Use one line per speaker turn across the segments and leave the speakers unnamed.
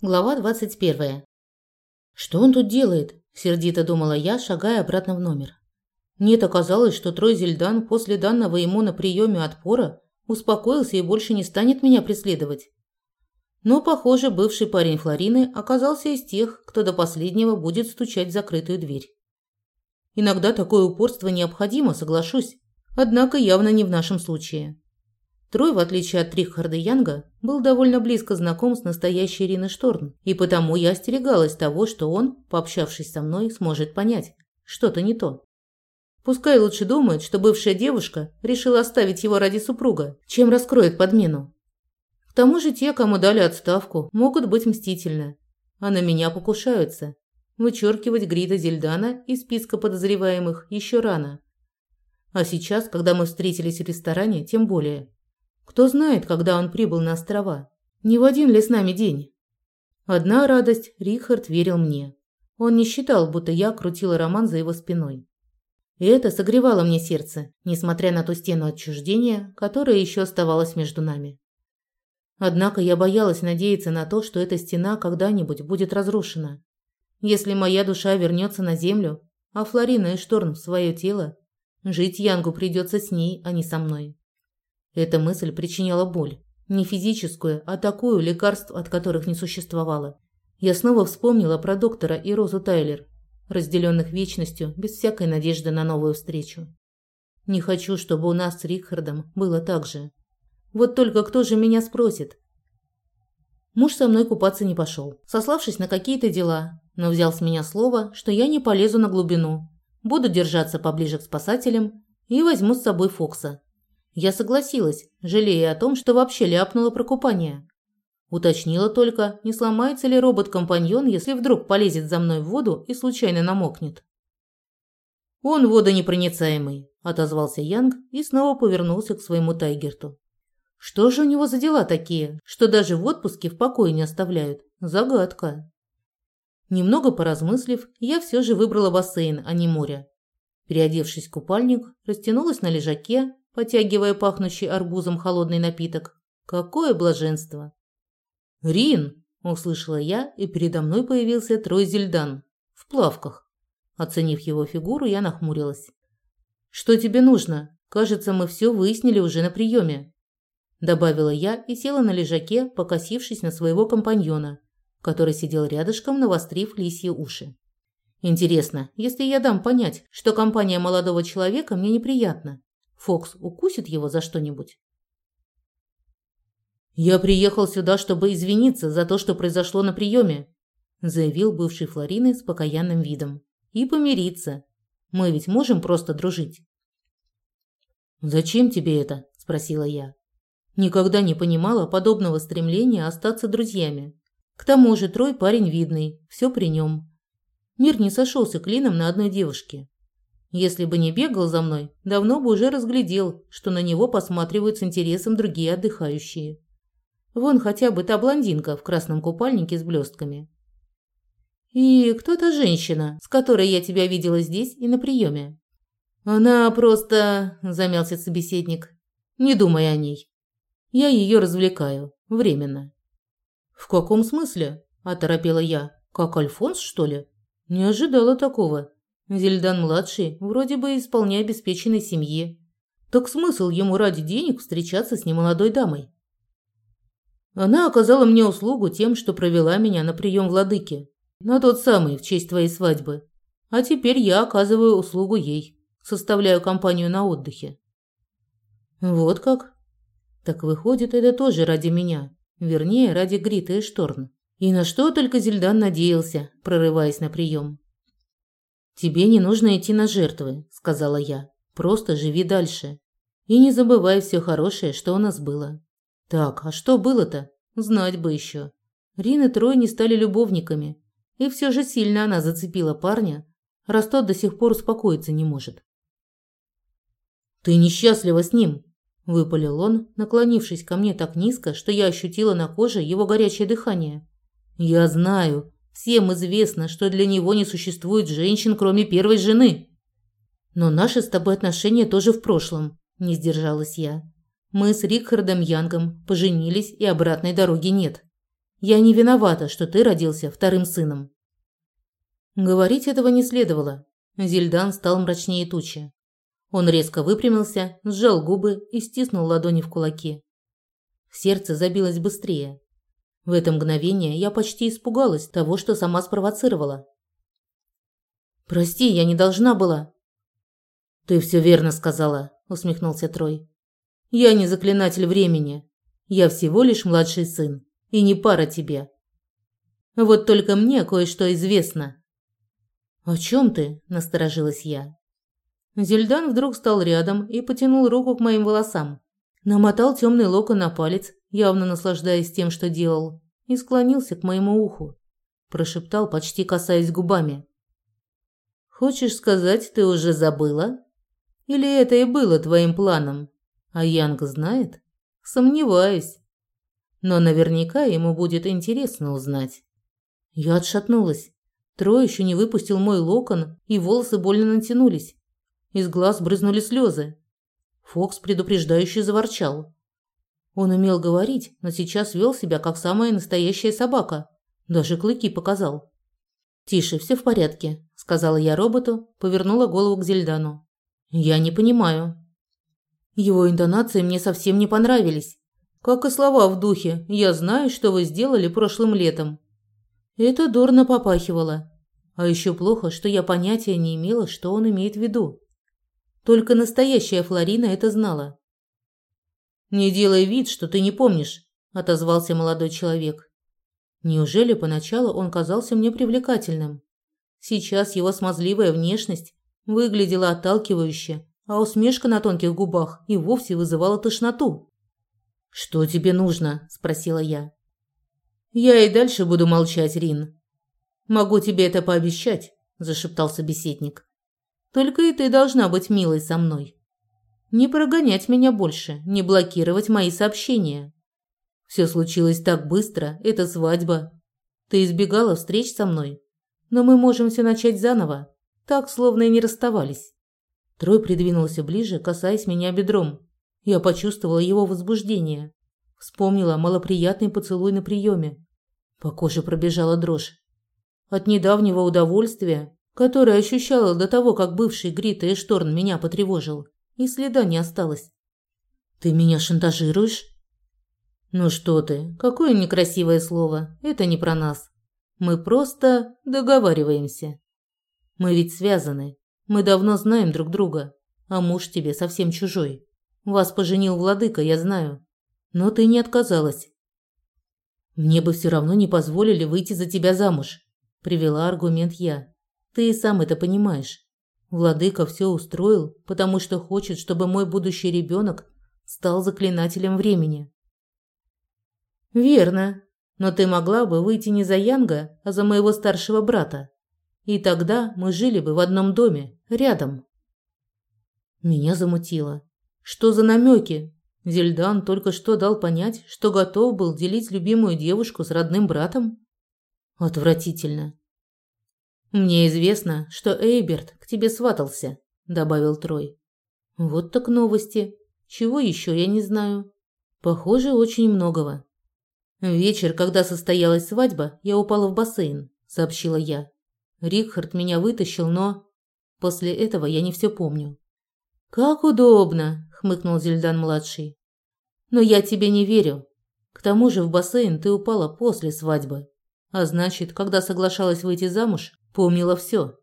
Глава 21. Что он тут делает? сердито думала я, шагая обратно в номер. Мне-то казалось, что Трой Зельдан после данного ему на приеме отпора успокоился и больше не станет меня преследовать. Но, похоже, бывший парень Флорины оказался из тех, кто до последнего будет стучать в закрытую дверь. Иногда такое упорство необходимо, соглашусь, однако явно не в нашем случае. Трой, в отличие от Рихарда Янга, был довольно близко знаком с настоящей Ириной Шторн, и потому я остерегалась того, что он, пообщавшись со мной, сможет понять, что-то не то. Пускай лучше думает, что бывшая девушка решила оставить его ради супруга, чем раскроет подмену. К тому же те, кому дали отставку, могут быть мстительны, а на меня покушаются. Вычеркивать Грита Зельдана из списка подозреваемых еще рано. А сейчас, когда мы встретились в ресторане, тем более – кто знает, когда он прибыл на острова? Не в один ли с нами день? Одна радость, Рихард верил мне. Он не считал, будто я крутила роман за его спиной. И это согревало мне сердце, несмотря на ту стену отчуждения, которая еще оставалась между нами. Однако я боялась надеяться на то, что эта стена когда-нибудь будет разрушена. Если моя душа вернется на землю, а Флорина и Шторм в свое тело, жить Янгу придется с ней, а не со мной. Эта мысль причиняла боль. Не физическую, а такую, лекарств от которых не существовало. Я снова вспомнила про доктора и Розу Тайлер, разделенных вечностью, без всякой надежды на новую встречу. Не хочу, чтобы у нас с Рихардом было так же. Вот только кто же меня спросит? Муж со мной купаться не пошел, сославшись на какие-то дела, но взял с меня слово, что я не полезу на глубину, буду держаться поближе к спасателям и возьму с собой Фокса. Я согласилась, жалея о том, что вообще ляпнула про купание. Уточнила только, не сломается ли робот-компаньон, если вдруг полезет за мной в воду и случайно намокнет. «Он водонепроницаемый», – отозвался Янг и снова повернулся к своему Тайгерту. «Что же у него за дела такие, что даже в отпуске в покое не оставляют? Загадка». Немного поразмыслив, я все же выбрала бассейн, а не море. Переодевшись в купальник, растянулась на лежаке потягивая пахнущий арбузом холодный напиток. Какое блаженство! «Рин!» – услышала я, и передо мной появился Трой Зельдан в плавках. Оценив его фигуру, я нахмурилась. «Что тебе нужно? Кажется, мы все выяснили уже на приеме», – добавила я и села на лежаке, покосившись на своего компаньона, который сидел рядышком, навострив лисьи уши. «Интересно, если я дам понять, что компания молодого человека мне неприятна, Фокс укусит его за что-нибудь? «Я приехал сюда, чтобы извиниться за то, что произошло на приеме», заявил бывший Флорины с покаянным видом. «И помириться. Мы ведь можем просто дружить». «Зачем тебе это?» – спросила я. Никогда не понимала подобного стремления остаться друзьями. К тому же Трой парень видный, все при нем. Мир не сошелся клином на одной девушке. Если бы не бегал за мной, давно бы уже разглядел, что на него посматривают с интересом другие отдыхающие. Вон хотя бы та блондинка в красном купальнике с блестками. «И кто та женщина, с которой я тебя видела здесь и на приеме?» «Она просто...» – замялся собеседник. «Не думай о ней. Я ее развлекаю. Временно». «В каком смысле?» – оторопела я. «Как Альфонс, что ли?» «Не ожидала такого. Зельдан-младший вроде бы из вполне обеспеченной семьи. Так смысл ему ради денег встречаться с немолодой дамой? Она оказала мне услугу тем, что провела меня на прием владыки. На тот самый, в честь твоей свадьбы. А теперь я оказываю услугу ей. Составляю компанию на отдыхе. Вот как? Так выходит, это тоже ради меня. Вернее, ради Грита и Шторн. И на что только Зельдан надеялся, прорываясь на прием. «Тебе не нужно идти на жертвы», – сказала я. «Просто живи дальше. И не забывай все хорошее, что у нас было». «Так, а что было-то? Знать бы еще». Рин и Трой не стали любовниками. И все же сильно она зацепила парня, раз тот до сих пор успокоиться не может. «Ты несчастлива с ним», – выпалил он, наклонившись ко мне так низко, что я ощутила на коже его горячее дыхание. «Я знаю. Всем известно, что для него не существует женщин, кроме первой жены. Но наши с тобой отношения тоже в прошлом, не сдержалась я. Мы с Рикхардом Янгом поженились, и обратной дороги нет. Я не виновата, что ты родился вторым сыном. Говорить этого не следовало. Зельдан стал мрачнее тучи. Он резко выпрямился, сжал губы и стиснул ладони в кулаки. Сердце забилось быстрее. В это мгновение я почти испугалась того, что сама спровоцировала. «Прости, я не должна была». «Ты все верно сказала», – усмехнулся Трой. «Я не заклинатель времени. Я всего лишь младший сын. И не пара тебе. Вот только мне кое-что известно. «О чем ты?» – насторожилась я. Зельдан вдруг стал рядом и потянул руку к моим волосам. Намотал темный локон на палец, явно наслаждаясь тем, что делал, и склонился к моему уху. Прошептал, почти касаясь губами. «Хочешь сказать, ты уже забыла? Или это и было твоим планом? А Янг знает? Сомневаюсь. Но наверняка ему будет интересно узнать». Я отшатнулась. Трой еще не выпустил мой локон, и волосы больно натянулись. Из глаз брызнули слезы. Фокс предупреждающе заворчал. Он умел говорить, но сейчас вел себя как самая настоящая собака. Даже клыки показал. «Тише, все в порядке», – сказала я роботу, повернула голову к Зельдану. «Я не понимаю». Его интонации мне совсем не понравились. Как и слова в духе «Я знаю, что вы сделали прошлым летом». Это дурно попахивало. А еще плохо, что я понятия не имела, что он имеет в виду. Только настоящая Флорина это знала. «Не делай вид, что ты не помнишь», – отозвался молодой человек. Неужели поначалу он казался мне привлекательным? Сейчас его смазливая внешность выглядела отталкивающе, а усмешка на тонких губах и вовсе вызывала тошноту. «Что тебе нужно?» – спросила я. «Я и дальше буду молчать, Рин. Могу тебе это пообещать», – зашептал собеседник. «Только и ты должна быть милой со мной. Не прогонять меня больше, не блокировать мои сообщения. Все случилось так быстро, это свадьба. Ты избегала встреч со мной, но мы можем все начать заново, так, словно и не расставались». Трой придвинулся ближе, касаясь меня бедром. Я почувствовала его возбуждение. Вспомнила малоприятный поцелуй на приеме. По коже пробежала дрожь. От недавнего удовольствия, которое ощущала до того, как бывший Грита Эшторн меня потревожил, и следа не осталось. «Ты меня шантажируешь?» «Ну что ты, какое некрасивое слово. Это не про нас. Мы просто договариваемся. Мы ведь связаны. Мы давно знаем друг друга. А муж тебе совсем чужой. Вас поженил владыка, я знаю. Но ты не отказалась. Мне бы все равно не позволили выйти за тебя замуж, привела аргумент я. Ты и сам это понимаешь. Владыка все устроил, потому что хочет, чтобы мой будущий ребенок стал заклинателем времени. Верно, но ты могла бы выйти не за Янга, а за моего старшего брата. И тогда мы жили бы в одном доме, рядом. Меня замутило. Что за намеки? Зельдан только что дал понять, что готов был делить любимую девушку с родным братом? Отвратительно. Мне известно, что Эйберт к тебе сватался, добавил Трой. Вот так новости. Чего еще я не знаю. Похоже, очень многого. Вечер, когда состоялась свадьба, я упала в бассейн, сообщила я. Рихард меня вытащил, но после этого я не все помню. Как удобно, хмыкнул Зельдан младший. Но я тебе не верю. К тому же в бассейн ты упала после свадьбы. А значит, когда соглашалась выйти замуж, помнила все.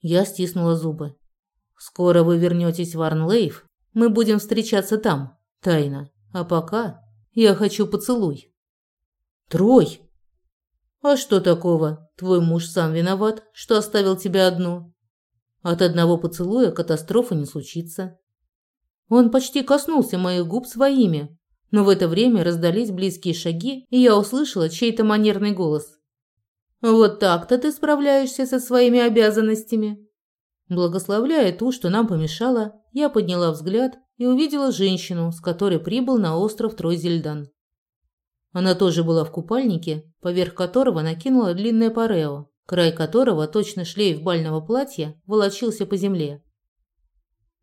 Я стиснула зубы. Скоро вы вернетесь в Арнлейв. Мы будем встречаться там, тайно. А пока я хочу поцелуй. Трой. А что такого? Твой муж сам виноват, что оставил тебя одну. От одного поцелуя катастрофа не случится. Он почти коснулся моих губ своими, но в это время раздались близкие шаги, и я услышала чей-то манерный голос. «Вот так-то ты справляешься со своими обязанностями». Благословляя ту, что нам помешала, я подняла взгляд и увидела женщину, с которой прибыл на остров Тройзельдан. Она тоже была в купальнике, поверх которого накинула длинное парео, край которого, точно шлейф бального платья, волочился по земле.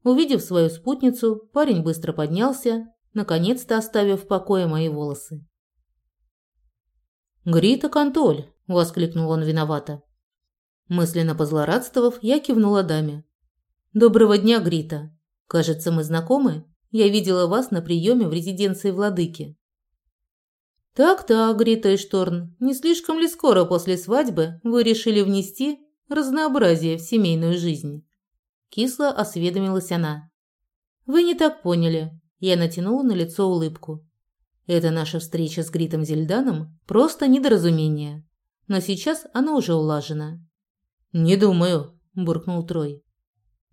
Увидев свою спутницу, парень быстро поднялся, наконец-то оставив в покое мои волосы. «Грита Контоль!» – воскликнул он виновато. Мысленно позлорадствовав, я кивнула даме. «Доброго дня, Грита. Кажется, мы знакомы? Я видела вас на приеме в резиденции владыки». «Так-так, Грита и Шторн, не слишком ли скоро после свадьбы вы решили внести разнообразие в семейную жизнь?» Кисло осведомилась она. «Вы не так поняли». Я натянула на лицо улыбку. «Это наша встреча с Гритом Зельданом просто недоразумение. Но сейчас оно уже улажено». «Не думаю», – буркнул Трой.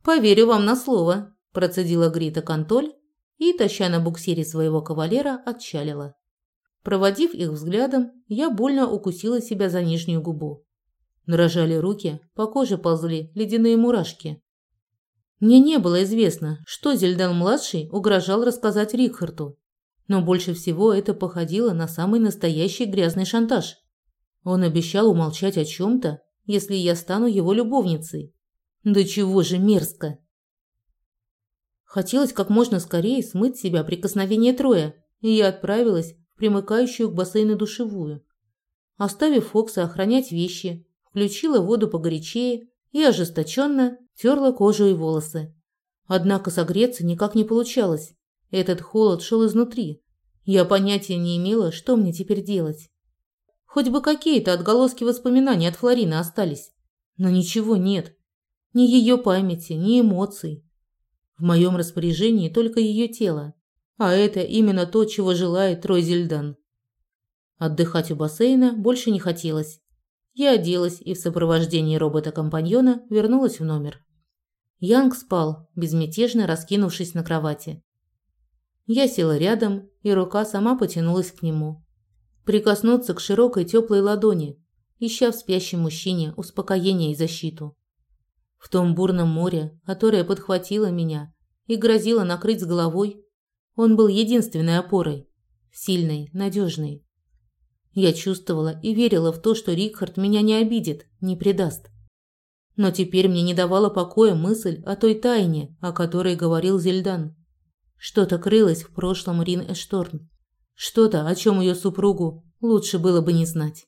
«Поверю вам на слово», – процедила Грита Контоль и, таща на буксире своего кавалера, отчалила. Проводив их взглядом, я больно укусила себя за нижнюю губу. Дрожали руки, по коже ползли ледяные мурашки. Мне не было известно, что Зельдан-младший угрожал рассказать Рикхарту, но больше всего это походило на самый настоящий грязный шантаж. Он обещал умолчать о чем-то, если я стану его любовницей. Да чего же мерзко! Хотелось как можно скорее смыть себя прикосновение Троя, и я отправилась в примыкающую к бассейну душевую. Оставив Фокса охранять вещи, включила воду погорячее и ожесточенно терла кожу и волосы. Однако согреться никак не получалось. Этот холод шел изнутри. Я понятия не имела, что мне теперь делать. Хоть бы какие-то отголоски воспоминаний от Флорины остались. Но ничего нет. Ни ее памяти, ни эмоций. В моем распоряжении только ее тело. А это именно то, чего желает Трой Зельдан. Отдыхать у бассейна больше не хотелось. Я оделась и в сопровождении робота-компаньона вернулась в номер. Янг спал, безмятежно раскинувшись на кровати. Я села рядом, и рука сама потянулась к нему. Прикоснуться к широкой теплой ладони, ища в спящем мужчине успокоение и защиту. В том бурном море, которое подхватило меня и грозило накрыть с головой, он был единственной опорой, сильной, надежной. Я чувствовала и верила в то, что Рикхард меня не обидит, не предаст. Но теперь мне не давала покоя мысль о той тайне, о которой говорил Зельдан. Что-то крылось в прошлом Рин Эшторн. Что-то, о чем ее супругу лучше было бы не знать.